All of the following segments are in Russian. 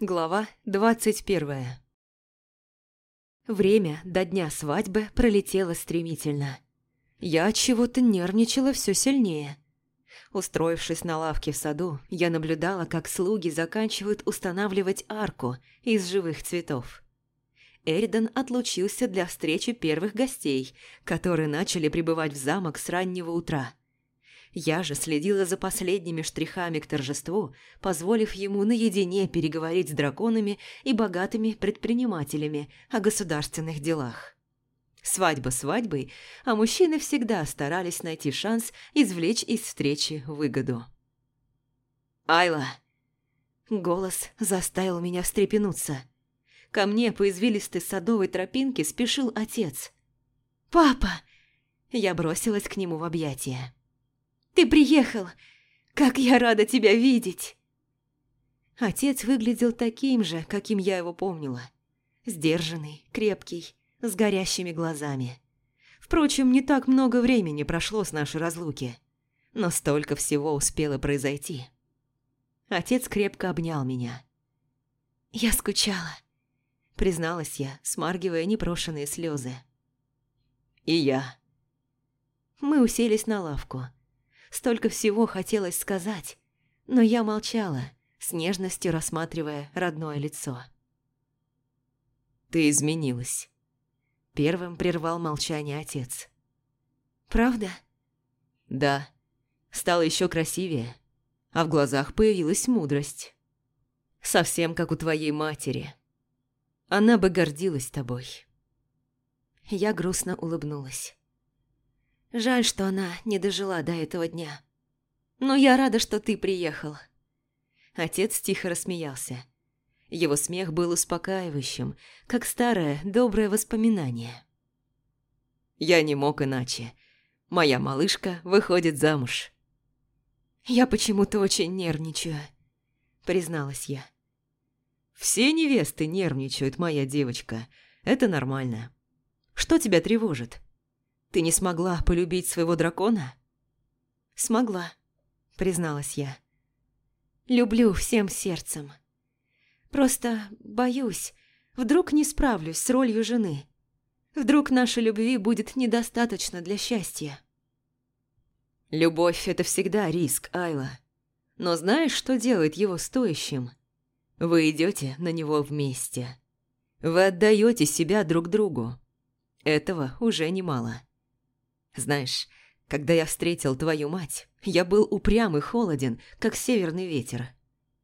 Глава двадцать первая Время до дня свадьбы пролетело стремительно. Я от чего-то нервничала все сильнее. Устроившись на лавке в саду, я наблюдала, как слуги заканчивают устанавливать арку из живых цветов. Эридан отлучился для встречи первых гостей, которые начали прибывать в замок с раннего утра. Я же следила за последними штрихами к торжеству, позволив ему наедине переговорить с драконами и богатыми предпринимателями о государственных делах. Свадьба свадьбой, а мужчины всегда старались найти шанс извлечь из встречи выгоду. «Айла!» Голос заставил меня встрепенуться. Ко мне по извилистой садовой тропинке спешил отец. «Папа!» Я бросилась к нему в объятия. Ты приехал! Как я рада тебя видеть!» Отец выглядел таким же, каким я его помнила. Сдержанный, крепкий, с горящими глазами. Впрочем, не так много времени прошло с нашей разлуки, но столько всего успело произойти. Отец крепко обнял меня. «Я скучала», — призналась я, смаргивая непрошенные слезы. «И я». Мы уселись на лавку. Столько всего хотелось сказать, но я молчала, с нежностью рассматривая родное лицо. «Ты изменилась», — первым прервал молчание отец. «Правда?» «Да. Стала еще красивее, а в глазах появилась мудрость. Совсем как у твоей матери. Она бы гордилась тобой». Я грустно улыбнулась. Жаль, что она не дожила до этого дня. Но я рада, что ты приехал. Отец тихо рассмеялся. Его смех был успокаивающим, как старое доброе воспоминание. Я не мог иначе. Моя малышка выходит замуж. Я почему-то очень нервничаю, призналась я. Все невесты нервничают, моя девочка. Это нормально. Что тебя тревожит? Ты не смогла полюбить своего дракона?» «Смогла», — призналась я. «Люблю всем сердцем. Просто боюсь, вдруг не справлюсь с ролью жены. Вдруг нашей любви будет недостаточно для счастья». «Любовь — это всегда риск, Айла. Но знаешь, что делает его стоящим? Вы идете на него вместе. Вы отдаете себя друг другу. Этого уже немало». Знаешь, когда я встретил твою мать, я был упрям и холоден, как северный ветер,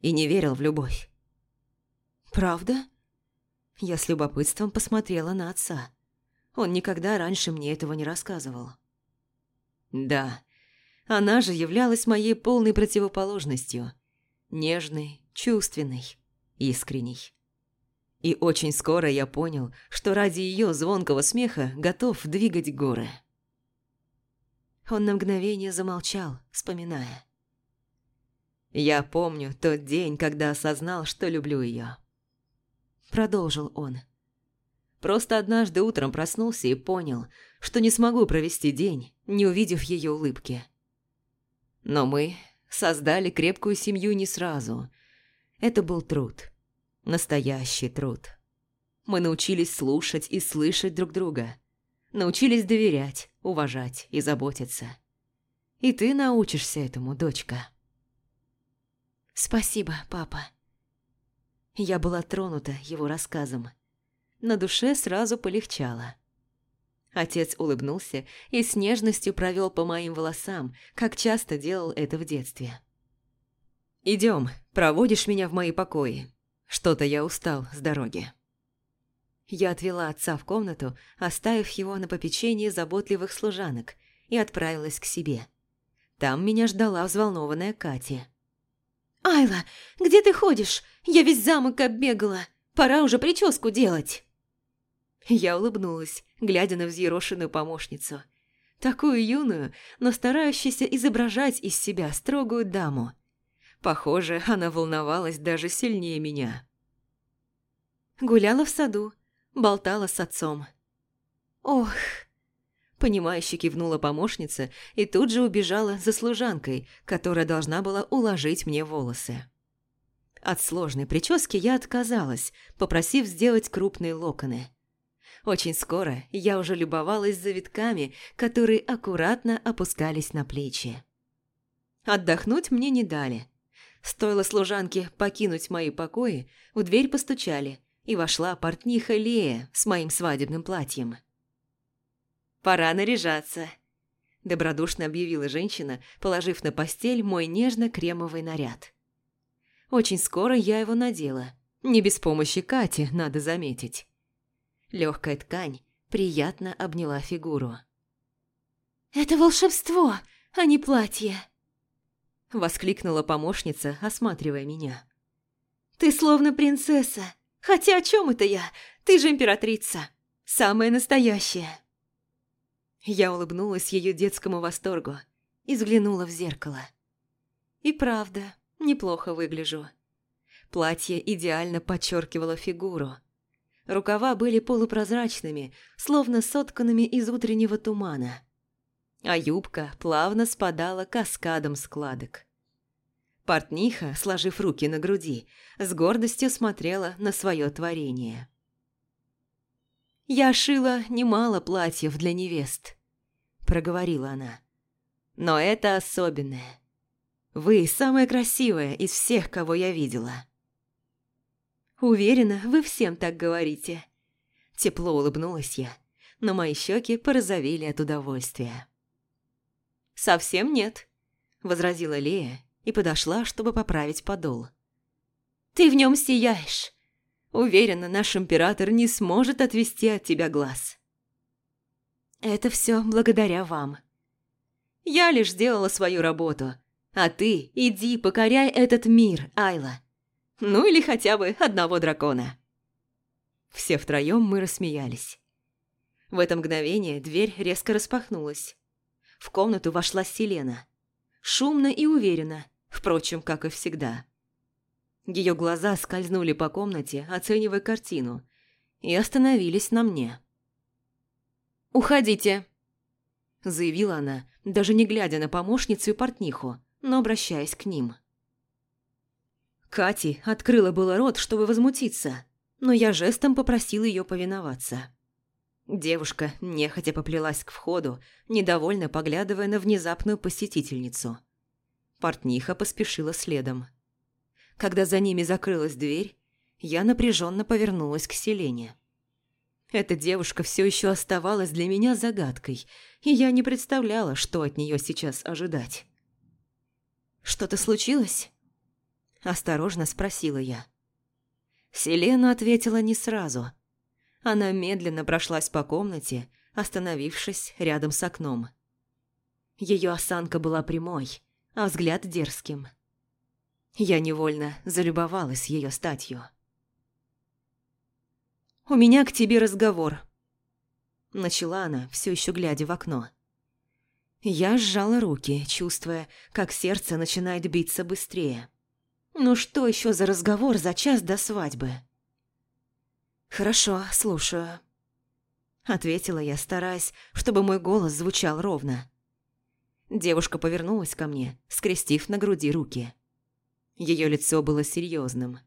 и не верил в любовь. «Правда?» Я с любопытством посмотрела на отца. Он никогда раньше мне этого не рассказывал. «Да, она же являлась моей полной противоположностью. Нежной, чувственной, искренней. И очень скоро я понял, что ради ее звонкого смеха готов двигать горы». Он на мгновение замолчал, вспоминая. «Я помню тот день, когда осознал, что люблю ее. Продолжил он. Просто однажды утром проснулся и понял, что не смогу провести день, не увидев ее улыбки. Но мы создали крепкую семью не сразу. Это был труд. Настоящий труд. Мы научились слушать и слышать друг друга – Научились доверять, уважать и заботиться. И ты научишься этому, дочка. Спасибо, папа. Я была тронута его рассказом. На душе сразу полегчало. Отец улыбнулся и с нежностью провел по моим волосам, как часто делал это в детстве. «Идем, проводишь меня в мои покои. Что-то я устал с дороги». Я отвела отца в комнату, оставив его на попечении заботливых служанок, и отправилась к себе. Там меня ждала взволнованная Катя. «Айла, где ты ходишь? Я весь замок оббегала. Пора уже прическу делать». Я улыбнулась, глядя на взъерошенную помощницу. Такую юную, но старающуюся изображать из себя строгую даму. Похоже, она волновалась даже сильнее меня. Гуляла в саду, болтала с отцом. «Ох!» Понимающе кивнула помощница и тут же убежала за служанкой, которая должна была уложить мне волосы. От сложной прически я отказалась, попросив сделать крупные локоны. Очень скоро я уже любовалась завитками, которые аккуратно опускались на плечи. Отдохнуть мне не дали. Стоило служанке покинуть мои покои, в дверь постучали, и вошла портниха Лея с моим свадебным платьем. «Пора наряжаться», – добродушно объявила женщина, положив на постель мой нежно-кремовый наряд. Очень скоро я его надела. Не без помощи Кати, надо заметить. Легкая ткань приятно обняла фигуру. «Это волшебство, а не платье!» Воскликнула помощница, осматривая меня. «Ты словно принцесса, хотя о чем это я? Ты же императрица, самая настоящая!» Я улыбнулась ее детскому восторгу и взглянула в зеркало. И правда, неплохо выгляжу. Платье идеально подчеркивало фигуру. Рукава были полупрозрачными, словно сотканными из утреннего тумана. А юбка плавно спадала каскадом складок. Портниха, сложив руки на груди, с гордостью смотрела на свое творение. «Я шила немало платьев для невест», – проговорила она. «Но это особенное. Вы самая красивая из всех, кого я видела». «Уверена, вы всем так говорите». Тепло улыбнулась я, но мои щеки порозовели от удовольствия. «Совсем нет», – возразила Лея и подошла, чтобы поправить подол. «Ты в нем сияешь. Уверена, наш император не сможет отвести от тебя глаз». «Это все благодаря вам. Я лишь сделала свою работу, а ты иди покоряй этот мир, Айла. Ну или хотя бы одного дракона. Все втроем мы рассмеялись. В это мгновение дверь резко распахнулась. В комнату вошла Селена. Шумно и уверенно, впрочем, как и всегда. Ее глаза скользнули по комнате, оценивая картину, и остановились на мне. «Уходите!» – заявила она, даже не глядя на помощницу и портниху, но обращаясь к ним. Кати открыла было рот, чтобы возмутиться, но я жестом попросил ее повиноваться. Девушка нехотя поплелась к входу, недовольно поглядывая на внезапную посетительницу. Портниха поспешила следом. Когда за ними закрылась дверь, я напряженно повернулась к Селене. Эта девушка все еще оставалась для меня загадкой, и я не представляла, что от нее сейчас ожидать. «Что-то случилось?» Осторожно спросила я. Селена ответила не сразу. Она медленно прошлась по комнате, остановившись рядом с окном. Ее осанка была прямой, а взгляд дерзким. Я невольно залюбовалась ее статью. «У меня к тебе разговор», – начала она, все еще глядя в окно. Я сжала руки, чувствуя, как сердце начинает биться быстрее. Ну что еще за разговор за час до свадьбы? Хорошо, слушаю. Ответила я, стараясь, чтобы мой голос звучал ровно. Девушка повернулась ко мне, скрестив на груди руки. Ее лицо было серьезным,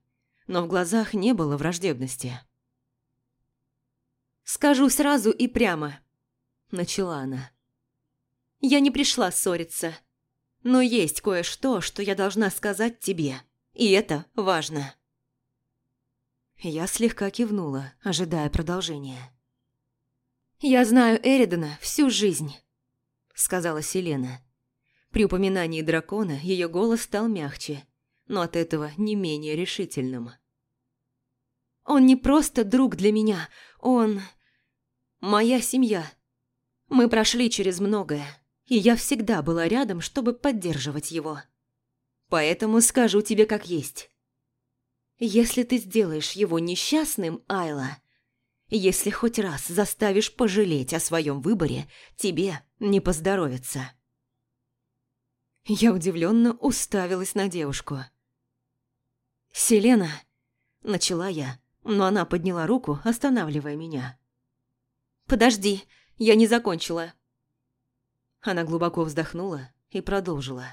но в глазах не было враждебности. «Скажу сразу и прямо», – начала она. «Я не пришла ссориться, но есть кое-что, что я должна сказать тебе». И это важно. Я слегка кивнула, ожидая продолжения. «Я знаю Эридона всю жизнь», — сказала Селена. При упоминании дракона ее голос стал мягче, но от этого не менее решительным. «Он не просто друг для меня, он... моя семья. Мы прошли через многое, и я всегда была рядом, чтобы поддерживать его». Поэтому скажу тебе как есть. Если ты сделаешь его несчастным, Айла, если хоть раз заставишь пожалеть о своем выборе, тебе не поздоровится. Я удивленно уставилась на девушку. «Селена», – начала я, но она подняла руку, останавливая меня. «Подожди, я не закончила». Она глубоко вздохнула и продолжила.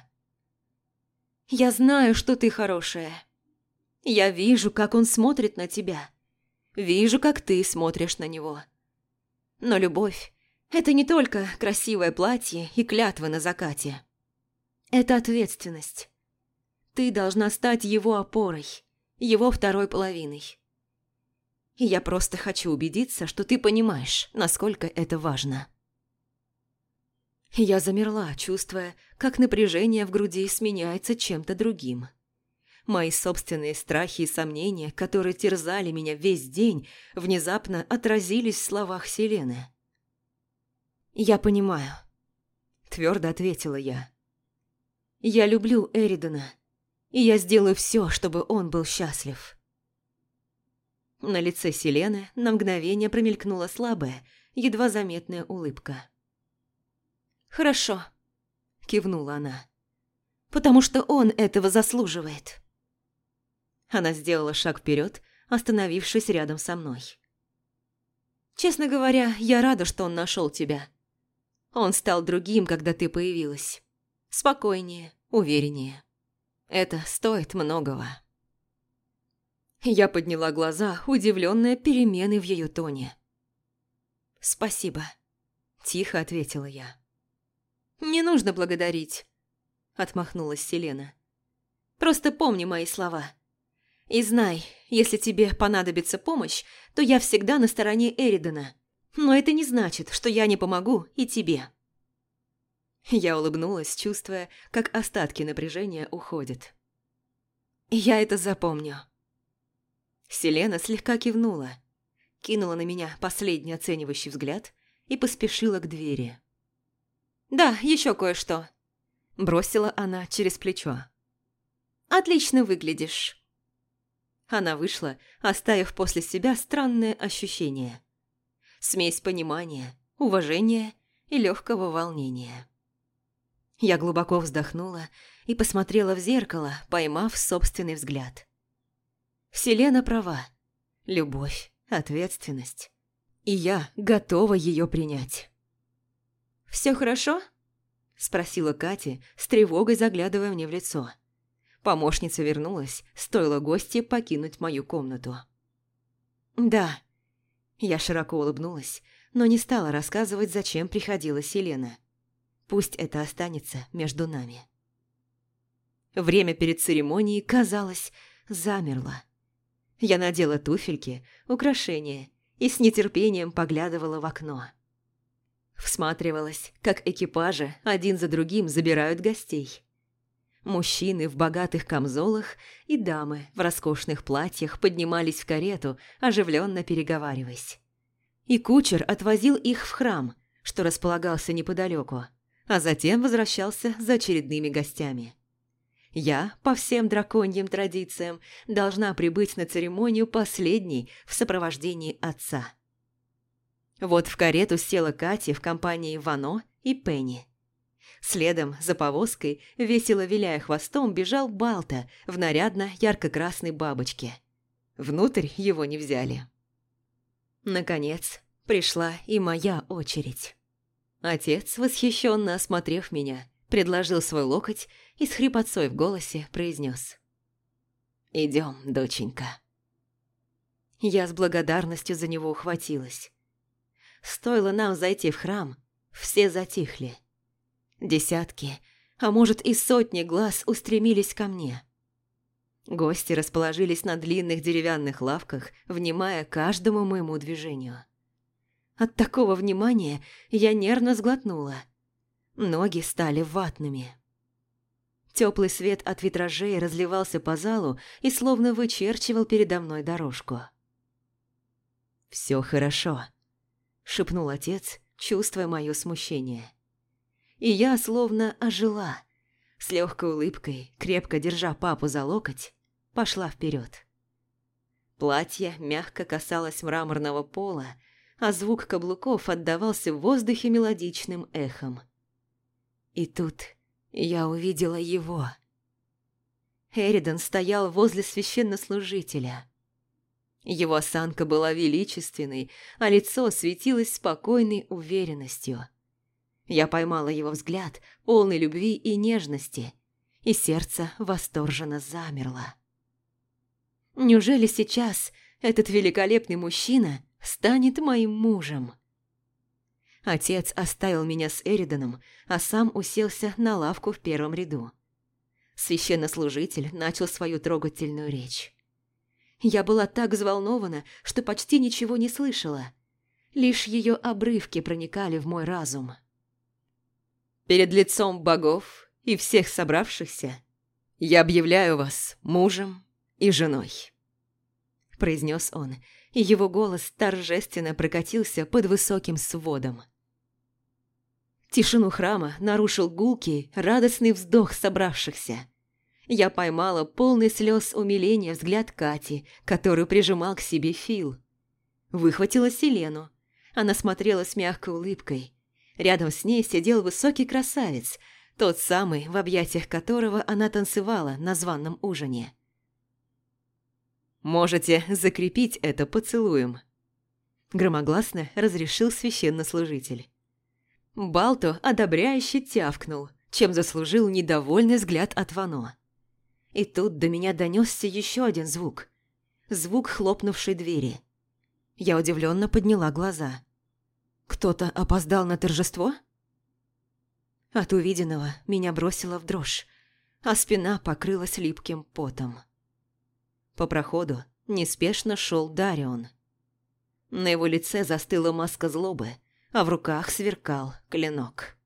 «Я знаю, что ты хорошая. Я вижу, как он смотрит на тебя. Вижу, как ты смотришь на него. Но любовь – это не только красивое платье и клятва на закате. Это ответственность. Ты должна стать его опорой, его второй половиной. И я просто хочу убедиться, что ты понимаешь, насколько это важно. Я замерла, чувствуя, как напряжение в груди сменяется чем-то другим. Мои собственные страхи и сомнения, которые терзали меня весь день, внезапно отразились в словах Селены. «Я понимаю», – твердо ответила я. «Я люблю Эридона, и я сделаю все, чтобы он был счастлив». На лице Селены на мгновение промелькнула слабая, едва заметная улыбка. «Хорошо», – кивнула она, – «потому что он этого заслуживает». Она сделала шаг вперед, остановившись рядом со мной. «Честно говоря, я рада, что он нашел тебя. Он стал другим, когда ты появилась. Спокойнее, увереннее. Это стоит многого». Я подняла глаза, удивленная переменой в ее тоне. «Спасибо», – тихо ответила я. «Не нужно благодарить», – отмахнулась Селена. «Просто помни мои слова. И знай, если тебе понадобится помощь, то я всегда на стороне Эридона. Но это не значит, что я не помогу и тебе». Я улыбнулась, чувствуя, как остатки напряжения уходят. «Я это запомню». Селена слегка кивнула, кинула на меня последний оценивающий взгляд и поспешила к двери. «Да, еще кое-что», – бросила она через плечо. «Отлично выглядишь». Она вышла, оставив после себя странное ощущение. Смесь понимания, уважения и легкого волнения. Я глубоко вздохнула и посмотрела в зеркало, поймав собственный взгляд. Вселена права. Любовь, ответственность. И я готова ее принять. «Все хорошо?» – спросила Катя, с тревогой заглядывая мне в лицо. Помощница вернулась, стоило гости покинуть мою комнату. «Да». Я широко улыбнулась, но не стала рассказывать, зачем приходила Селена. Пусть это останется между нами. Время перед церемонией, казалось, замерло. Я надела туфельки, украшения и с нетерпением поглядывала в окно. Всматривалась, как экипажи один за другим забирают гостей. Мужчины в богатых камзолах и дамы в роскошных платьях поднимались в карету, оживленно переговариваясь. И кучер отвозил их в храм, что располагался неподалеку, а затем возвращался за очередными гостями. Я, по всем драконьим традициям, должна прибыть на церемонию последней в сопровождении отца. Вот в карету села Катя в компании Вано и Пенни. Следом, за повозкой, весело виляя хвостом, бежал Балта в нарядно ярко-красной бабочке. Внутрь его не взяли. Наконец, пришла и моя очередь. Отец, восхищенно осмотрев меня, предложил свой локоть и с хрипотцой в голосе произнес. «Идем, доченька». Я с благодарностью за него ухватилась. Стоило нам зайти в храм, все затихли. Десятки, а может и сотни глаз устремились ко мне. Гости расположились на длинных деревянных лавках, внимая каждому моему движению. От такого внимания я нервно сглотнула. Ноги стали ватными. Теплый свет от витражей разливался по залу и словно вычерчивал передо мной дорожку. «Все хорошо», – шепнул отец, чувствуя мое смущение и я словно ожила. С легкой улыбкой, крепко держа папу за локоть, пошла вперед. Платье мягко касалось мраморного пола, а звук каблуков отдавался в воздухе мелодичным эхом. И тут я увидела его. Эридан стоял возле священнослужителя. Его осанка была величественной, а лицо светилось спокойной уверенностью – я поймала его взгляд, полный любви и нежности, и сердце восторженно замерло. Неужели сейчас этот великолепный мужчина станет моим мужем? Отец оставил меня с Эриданом, а сам уселся на лавку в первом ряду. Священнослужитель начал свою трогательную речь. Я была так взволнована, что почти ничего не слышала. Лишь ее обрывки проникали в мой разум. «Перед лицом богов и всех собравшихся я объявляю вас мужем и женой», – произнес он, и его голос торжественно прокатился под высоким сводом. Тишину храма нарушил гулкий, радостный вздох собравшихся. Я поймала полный слез умиления взгляд Кати, которую прижимал к себе Фил. Выхватила Селену. Она смотрела с мягкой улыбкой. Рядом с ней сидел высокий красавец, тот самый, в объятиях которого она танцевала на званном ужине. «Можете закрепить это поцелуем», – громогласно разрешил священнослужитель. Балто одобряюще тявкнул, чем заслужил недовольный взгляд от Вано. И тут до меня донесся еще один звук. Звук хлопнувшей двери. Я удивленно подняла глаза. Кто-то опоздал на торжество? От увиденного меня бросило в дрожь, а спина покрылась липким потом. По проходу неспешно шел Дарион. На его лице застыла маска злобы – а в руках сверкал клинок.